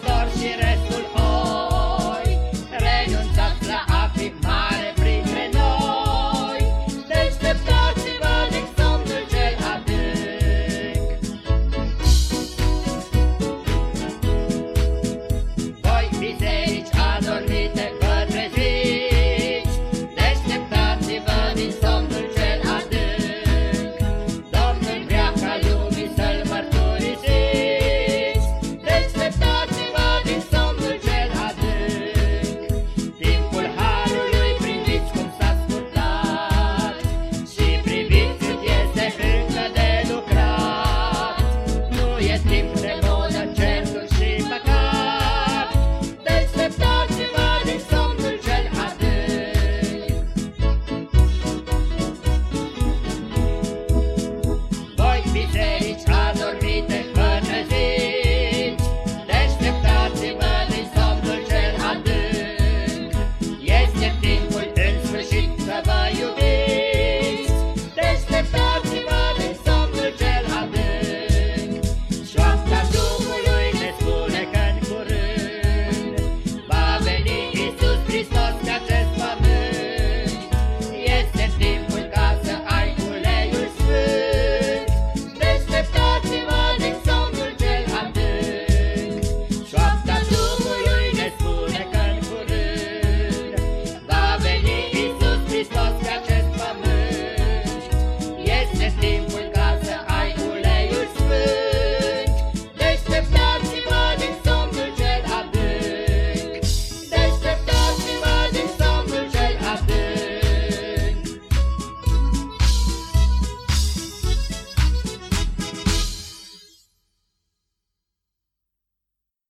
păstori și răi.